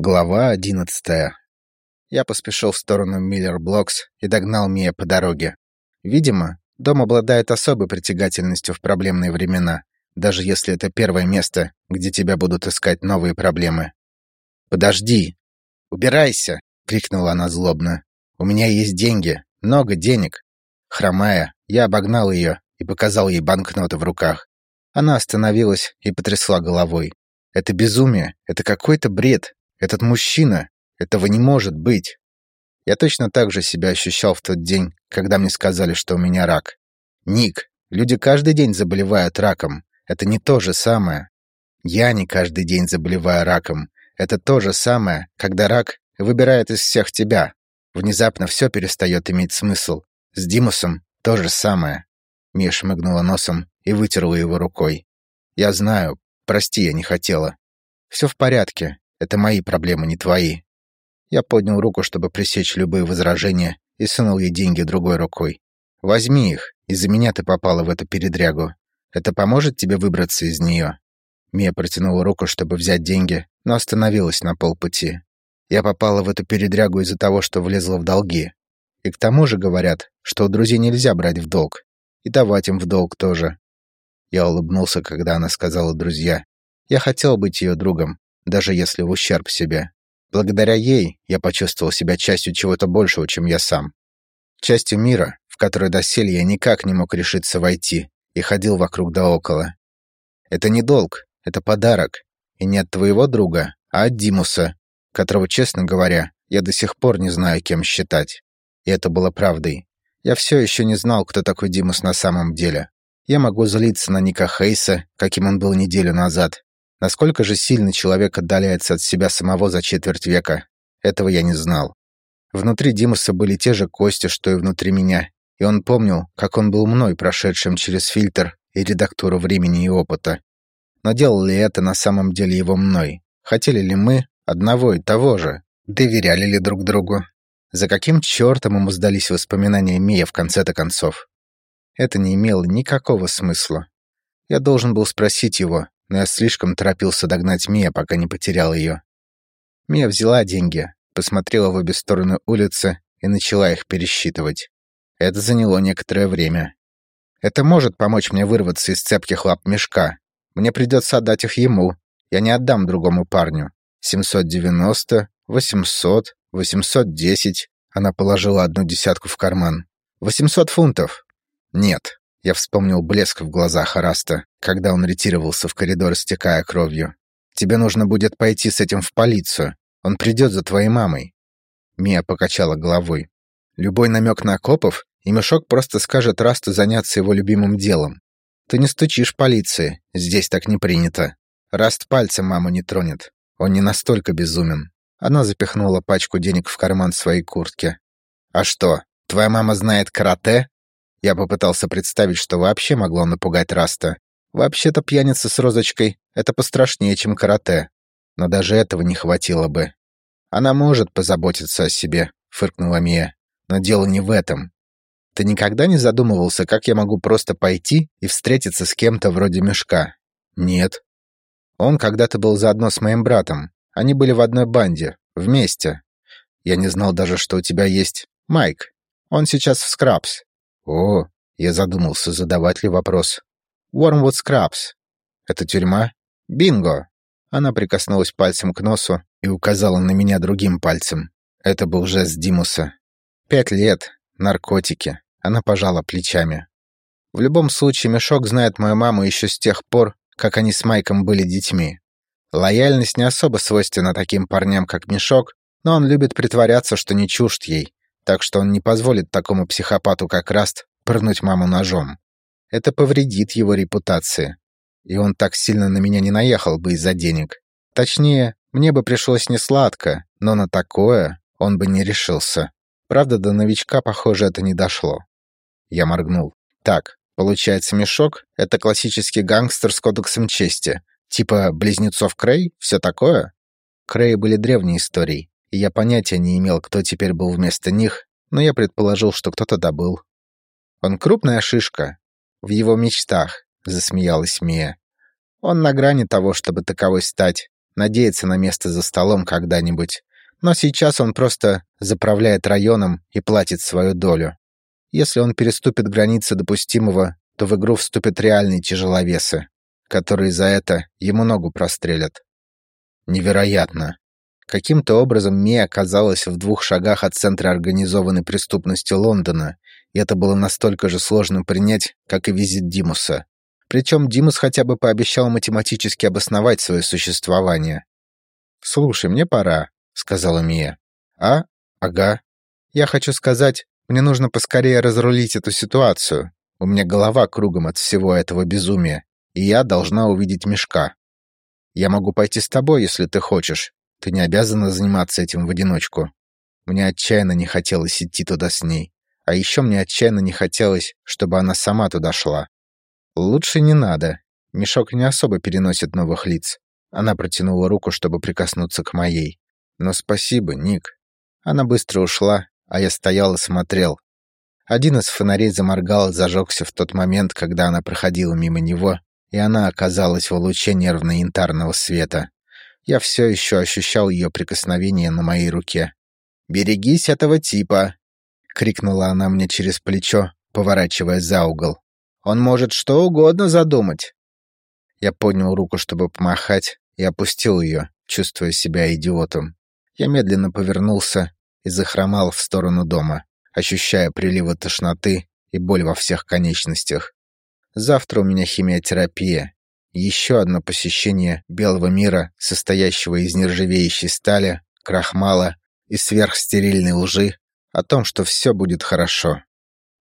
Глава одиннадцатая. Я поспешил в сторону Миллер Блокс и догнал Мия по дороге. Видимо, дом обладает особой притягательностью в проблемные времена, даже если это первое место, где тебя будут искать новые проблемы. «Подожди! Убирайся!» — крикнула она злобно. «У меня есть деньги, много денег!» Хромая, я обогнал ее и показал ей банкноты в руках. Она остановилась и потрясла головой. «Это безумие, это какой-то бред, этот мужчина! Этого не может быть! Я точно так же себя ощущал в тот день, когда мне сказали, что у меня рак. Ник, люди каждый день заболевают раком. Это не то же самое. Я не каждый день заболеваю раком. Это то же самое, когда рак выбирает из всех тебя. Внезапно все перестает иметь смысл. С Димусом то же самое. Мия шмыгнула носом и вытерла его рукой. «Я знаю. Прости, я не хотела. Все в порядке. Это мои проблемы, не твои. Я поднял руку, чтобы пресечь любые возражения, и сунул ей деньги другой рукой. Возьми их, из-за меня ты попала в эту передрягу. Это поможет тебе выбраться из нее. Мия протянула руку, чтобы взять деньги, но остановилась на полпути. Я попала в эту передрягу из-за того, что влезла в долги. И к тому же говорят, что у друзей нельзя брать в долг. И давать им в долг тоже. Я улыбнулся, когда она сказала «друзья». Я хотел быть ее другом, даже если в ущерб себе. Благодаря ей я почувствовал себя частью чего-то большего, чем я сам. Частью мира, в который доселе я никак не мог решиться войти и ходил вокруг да около. Это не долг, это подарок. И не от твоего друга, а от Димуса, которого, честно говоря, я до сих пор не знаю, кем считать. И это было правдой. Я все еще не знал, кто такой Димус на самом деле. Я могу злиться на Ника Хейса, каким он был неделю назад, Насколько же сильно человек отдаляется от себя самого за четверть века, этого я не знал. Внутри Димуса были те же кости, что и внутри меня, и он помнил, как он был мной, прошедшим через фильтр и редактуру времени и опыта. Но делал ли это на самом деле его мной? Хотели ли мы одного и того же? Доверяли ли друг другу? За каким чертом ему сдались воспоминания Мия в конце-то концов? Это не имело никакого смысла. Я должен был спросить его, но я слишком торопился догнать Мия, пока не потерял ее. Мия взяла деньги, посмотрела в обе стороны улицы и начала их пересчитывать. Это заняло некоторое время. Это может помочь мне вырваться из цепких лап мешка. Мне придется отдать их ему. Я не отдам другому парню. 790, 800, 810. Она положила одну десятку в карман. 800 фунтов. Нет, я вспомнил блеск в глазах Араста, когда он ретировался в коридор, стекая кровью. «Тебе нужно будет пойти с этим в полицию. Он придет за твоей мамой». Мия покачала головой. Любой намек на копов, и Мешок просто скажет Расту заняться его любимым делом. Ты не стучишь полиции, здесь так не принято. Раст пальцем маму не тронет. Он не настолько безумен. Она запихнула пачку денег в карман своей куртки. «А что, твоя мама знает карате?» Я попытался представить, что вообще могло напугать Раста. Вообще-то пьяница с розочкой — это пострашнее, чем карате. Но даже этого не хватило бы. Она может позаботиться о себе, фыркнула Мия. Но дело не в этом. Ты никогда не задумывался, как я могу просто пойти и встретиться с кем-то вроде мешка? Нет. Он когда-то был заодно с моим братом. Они были в одной банде, вместе. Я не знал даже, что у тебя есть Майк. Он сейчас в Скрабс. О, я задумался, задавать ли вопрос. Wormwood Scrubs. Это тюрьма? Бинго! Она прикоснулась пальцем к носу и указала на меня другим пальцем. Это был жест Димуса. Пять лет, наркотики. Она пожала плечами. В любом случае, Мешок знает мою маму еще с тех пор, как они с Майком были детьми. Лояльность не особо свойственна таким парням, как Мешок, но он любит притворяться, что не чужд ей, так что он не позволит такому психопату, как Раст, прыгнуть маму ножом. Это повредит его репутации. И он так сильно на меня не наехал бы из-за денег. Точнее, мне бы пришлось несладко, но на такое он бы не решился. Правда, до новичка, похоже, это не дошло. Я моргнул. Так, получается, мешок — это классический гангстер с кодексом чести. Типа близнецов Крей? Все такое? Крей были древней историей, и я понятия не имел, кто теперь был вместо них, но я предположил, что кто-то добыл. «Он крупная шишка. В его мечтах», — засмеялась Мия. «Он на грани того, чтобы таковой стать, надеется на место за столом когда-нибудь. Но сейчас он просто заправляет районом и платит свою долю. Если он переступит границы допустимого, то в игру вступят реальные тяжеловесы, которые за это ему ногу прострелят. Невероятно. Каким-то образом Мия оказалась в двух шагах от центра организованной преступности Лондона, и это было настолько же сложно принять, как и визит Димуса. Причем Димус хотя бы пообещал математически обосновать свое существование. «Слушай, мне пора», — сказала Мия. «А? Ага. Я хочу сказать, мне нужно поскорее разрулить эту ситуацию. У меня голова кругом от всего этого безумия, и я должна увидеть мешка. Я могу пойти с тобой, если ты хочешь. Ты не обязана заниматься этим в одиночку. Мне отчаянно не хотелось идти туда с ней. А еще мне отчаянно не хотелось, чтобы она сама туда шла. Лучше не надо. Мешок не особо переносит новых лиц. Она протянула руку, чтобы прикоснуться к моей. Но спасибо, Ник. Она быстро ушла, а я стоял и смотрел. Один из фонарей заморгал и зажегся в тот момент, когда она проходила мимо него, и она оказалась в луче нервно-янтарного света. Я все еще ощущал ее прикосновение на моей руке. «Берегись этого типа!» — крикнула она мне через плечо, поворачивая за угол. «Он может что угодно задумать!» Я поднял руку, чтобы помахать, и опустил ее, чувствуя себя идиотом. Я медленно повернулся и захромал в сторону дома, ощущая приливы тошноты и боль во всех конечностях. Завтра у меня химиотерапия. Еще одно посещение белого мира, состоящего из нержавеющей стали, крахмала и сверхстерильной лжи, о том, что все будет хорошо.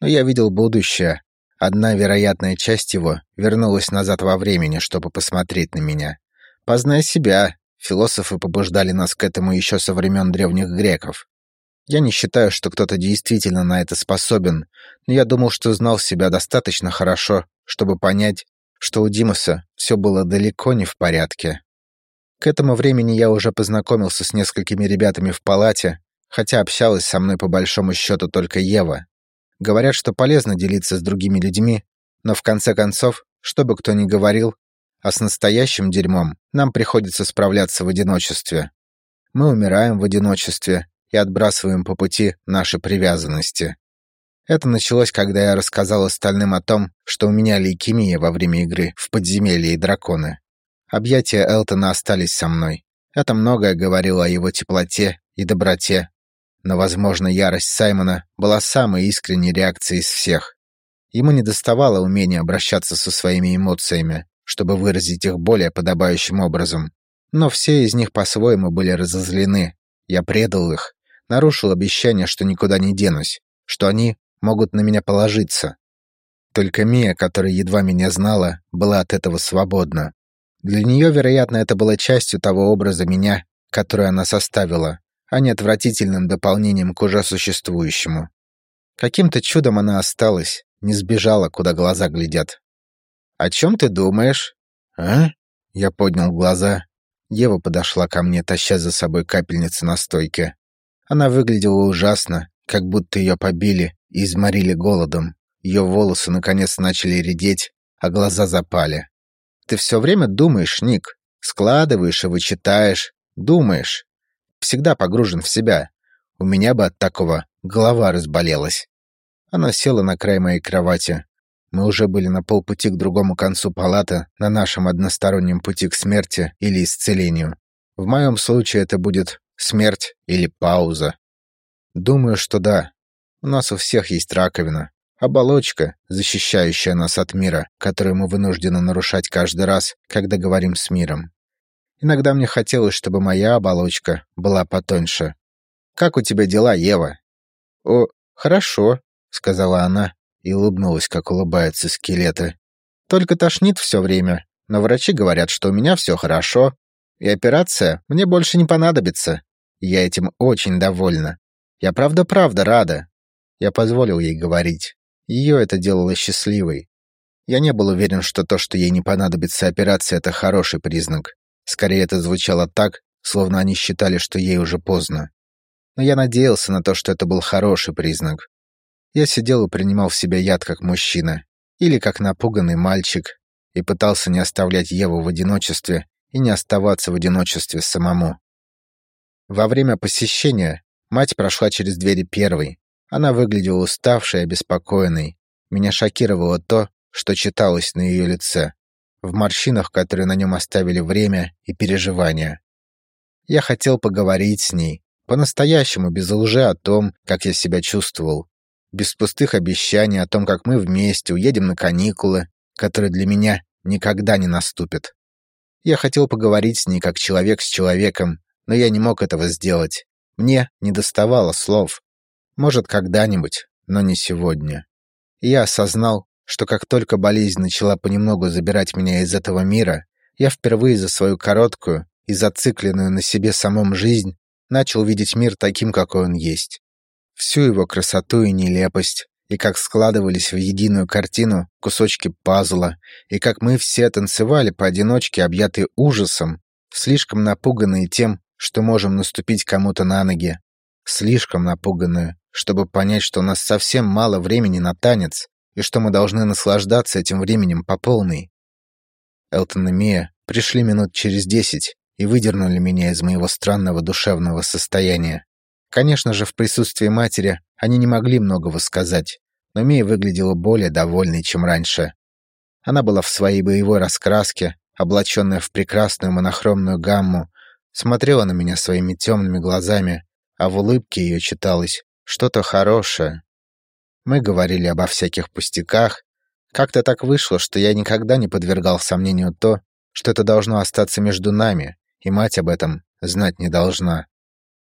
Но я видел будущее. Одна вероятная часть его вернулась назад во времени, чтобы посмотреть на меня. Познай себя. Философы побуждали нас к этому еще со времен древних греков. Я не считаю, что кто-то действительно на это способен, но я думал, что знал себя достаточно хорошо, чтобы понять, что у Димаса все было далеко не в порядке. К этому времени я уже познакомился с несколькими ребятами в палате, хотя общалась со мной по большому счету только Ева. Говорят, что полезно делиться с другими людьми, но в конце концов, что бы кто ни говорил, а с настоящим дерьмом нам приходится справляться в одиночестве. Мы умираем в одиночестве, и отбрасываем по пути наши привязанности. Это началось, когда я рассказал остальным о том, что у меня лейкемия во время игры в подземелье и драконы. Объятия Элтона остались со мной. Это многое говорило о его теплоте и доброте. Но, возможно, ярость Саймона была самой искренней реакцией из всех. Ему не доставало умения обращаться со своими эмоциями, чтобы выразить их более подобающим образом. Но все из них по-своему были разозлены. Я предал их, Нарушил обещание, что никуда не денусь, что они могут на меня положиться. Только Мия, которая едва меня знала, была от этого свободна. Для нее, вероятно, это было частью того образа меня, который она составила, а не отвратительным дополнением к уже существующему. Каким-то чудом она осталась, не сбежала, куда глаза глядят. «О чем ты думаешь?» «А?» Я поднял глаза. Ева подошла ко мне, таща за собой капельницу на стойке. Она выглядела ужасно, как будто ее побили и изморили голодом. Ее волосы наконец начали редеть, а глаза запали. Ты все время думаешь, Ник. Складываешь и вычитаешь. Думаешь. Всегда погружен в себя. У меня бы от такого голова разболелась. Она села на край моей кровати. Мы уже были на полпути к другому концу палаты, на нашем одностороннем пути к смерти или исцелению. В моем случае это будет Смерть или пауза? Думаю, что да. У нас у всех есть раковина. Оболочка, защищающая нас от мира, который мы вынуждены нарушать каждый раз, когда говорим с миром. Иногда мне хотелось, чтобы моя оболочка была потоньше. «Как у тебя дела, Ева?» «О, хорошо», — сказала она и улыбнулась, как улыбаются скелеты. «Только тошнит все время, но врачи говорят, что у меня все хорошо, и операция мне больше не понадобится. Я этим очень довольна. Я правда-правда рада. Я позволил ей говорить. Ее это делало счастливой. Я не был уверен, что то, что ей не понадобится операция, это хороший признак. Скорее, это звучало так, словно они считали, что ей уже поздно. Но я надеялся на то, что это был хороший признак. Я сидел и принимал в себя яд как мужчина. Или как напуганный мальчик. И пытался не оставлять Еву в одиночестве и не оставаться в одиночестве самому. Во время посещения мать прошла через двери первой. Она выглядела уставшей и обеспокоенной. Меня шокировало то, что читалось на ее лице, в морщинах, которые на нем оставили время и переживания. Я хотел поговорить с ней, по-настоящему, без лжи о том, как я себя чувствовал, без пустых обещаний о том, как мы вместе уедем на каникулы, которые для меня никогда не наступят. Я хотел поговорить с ней как человек с человеком, но я не мог этого сделать. Мне не доставало слов. Может, когда-нибудь, но не сегодня. И я осознал, что как только болезнь начала понемногу забирать меня из этого мира, я впервые за свою короткую и зацикленную на себе самом жизнь начал видеть мир таким, какой он есть. Всю его красоту и нелепость, и как складывались в единую картину кусочки пазла, и как мы все танцевали поодиночке, объятые ужасом, слишком напуганные тем, что можем наступить кому-то на ноги, слишком напуганные, чтобы понять, что у нас совсем мало времени на танец, и что мы должны наслаждаться этим временем по полной. Элтон и Мия пришли минут через десять и выдернули меня из моего странного душевного состояния. Конечно же, в присутствии матери они не могли многого сказать, но Мия выглядела более довольной, чем раньше. Она была в своей боевой раскраске, облаченная в прекрасную монохромную гамму, смотрела на меня своими темными глазами, а в улыбке ее читалось что-то хорошее. Мы говорили обо всяких пустяках. Как-то так вышло, что я никогда не подвергал сомнению то, что это должно остаться между нами, и мать об этом знать не должна.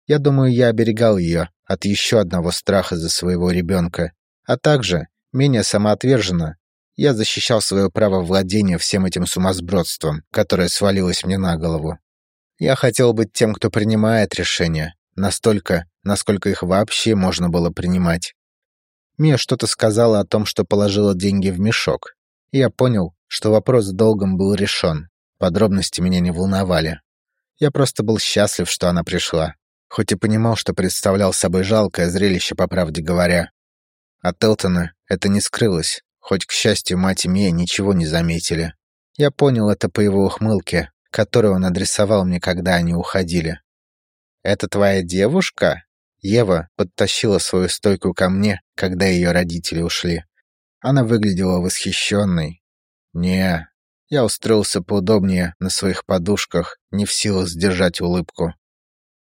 Я думаю, я оберегал ее от еще одного страха за своего ребенка, а также, менее самоотверженно, я защищал свое право владения всем этим сумасбродством, которое свалилось мне на голову. Я хотел быть тем, кто принимает решения, настолько, насколько их вообще можно было принимать. Мия что-то сказала о том, что положила деньги в мешок. Я понял, что вопрос с долгом был решен. Подробности меня не волновали. Я просто был счастлив, что она пришла хоть и понимал, что представлял собой жалкое зрелище, по правде говоря. От Элтона это не скрылось, хоть, к счастью, мать и Мия ничего не заметили. Я понял это по его ухмылке, которую он адресовал мне, когда они уходили. «Это твоя девушка?» Ева подтащила свою стойку ко мне, когда ее родители ушли. Она выглядела восхищенной. «Не». Я устроился поудобнее на своих подушках, не в силах сдержать улыбку.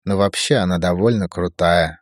Но вообще она довольно крутая.